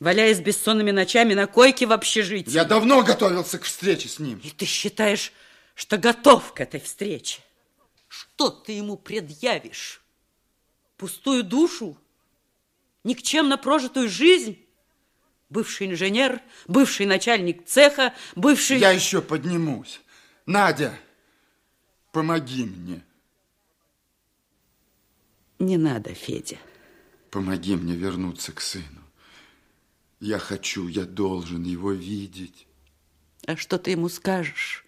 валяясь бессонными ночами на койке в общежитии. Я давно готовился к встрече с ним. И ты считаешь, что готов к этой встрече? Что ты ему предъявишь? Пустую душу? Никчемно прожитую жизнь? Бывший инженер, бывший начальник цеха, бывший... Я еще поднимусь. Надя, помоги мне. Не надо, Федя. Помоги мне вернуться к сыну. Я хочу, я должен его видеть. А что ты ему скажешь?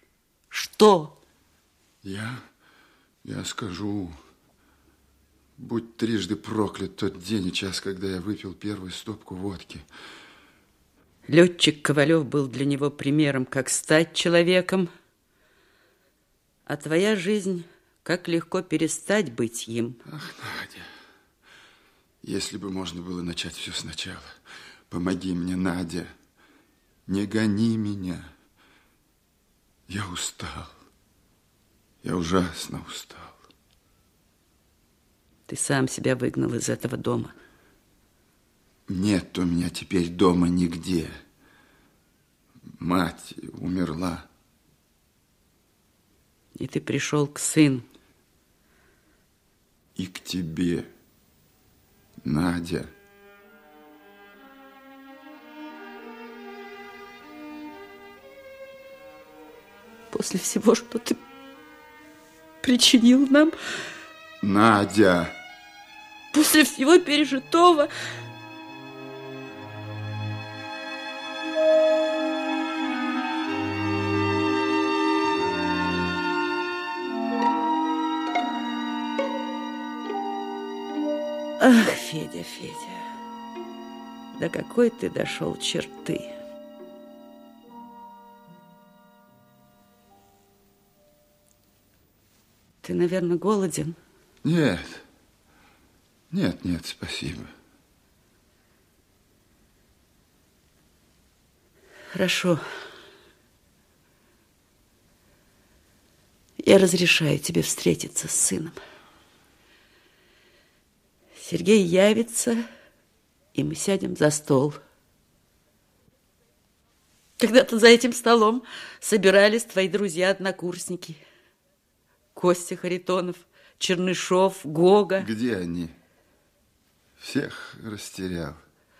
Что? Я, я скажу, будь трижды проклят тот день и час, когда я выпил первую стопку водки. Летчик Ковалев был для него примером, как стать человеком, а твоя жизнь, как легко перестать быть им. Ах, Надя, если бы можно было начать все сначала. Помоги мне, Надя, не гони меня. Я устал. Я ужасно устал. Ты сам себя выгнал из этого дома. Нет у меня теперь дома нигде. Мать умерла. И ты пришел к сыну. И к тебе, Надя. После всего, что ты причинил нам... Надя! После всего пережитого... Ах, Федя, Федя, до какой ты дошел черты. Ты, наверное, голоден? Нет. Нет, нет, спасибо. Хорошо. Я разрешаю тебе встретиться с сыном. Сергей явится, и мы сядем за стол. Когда-то за этим столом собирались твои друзья-однокурсники. Костя Харитонов, Чернышов, Гога. Где они? Всех растерял.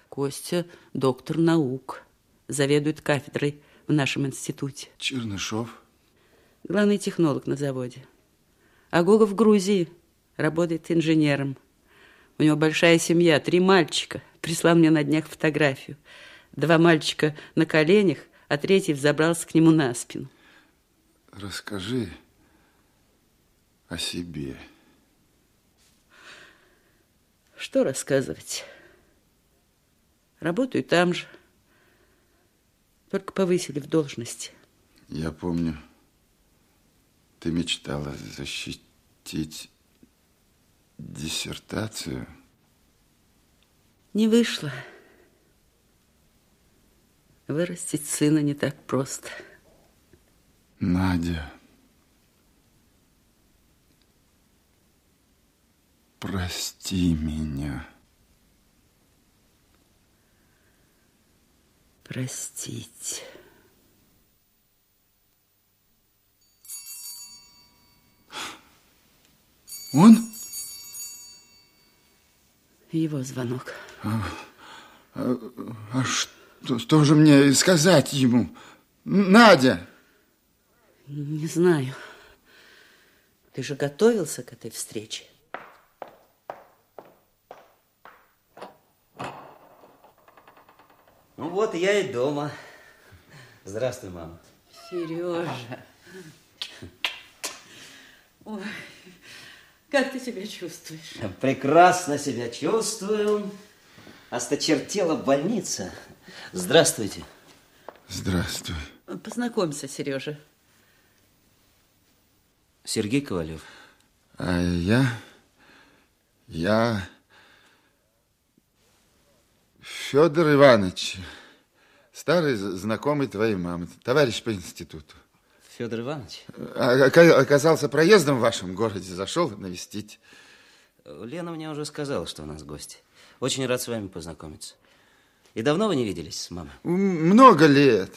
Костя – доктор наук, заведует кафедрой в нашем институте. Чернышов? Главный технолог на заводе. А Гога в Грузии работает инженером. У него большая семья, три мальчика. Прислал мне на днях фотографию. Два мальчика на коленях, а третий взобрался к нему на спину. Расскажи о себе. Что рассказывать? Работаю там же. Только повысили в должности. Я помню, ты мечтала защитить диссертацию? Не вышло. Вырастить сына не так просто. Надя, прости меня. Простить. Он? Его звонок. А, а, а что, что же мне сказать ему? Надя! Не знаю. Ты же готовился к этой встрече. Ну вот я и дома. Здравствуй, мама. Сережа. Ой. Как ты себя чувствуешь? Прекрасно себя чувствую. Осточертела больница. Здравствуйте. Здравствуй. Познакомься, Сережа. Сергей Ковалев. А я... Я... Федор Иванович, старый знакомый твоей мамы, товарищ по институту. Федор Иванович? А, оказался проездом в вашем городе, зашел навестить. Лена мне уже сказала, что у нас гости. Очень рад с вами познакомиться. И давно вы не виделись с мамой? Много лет.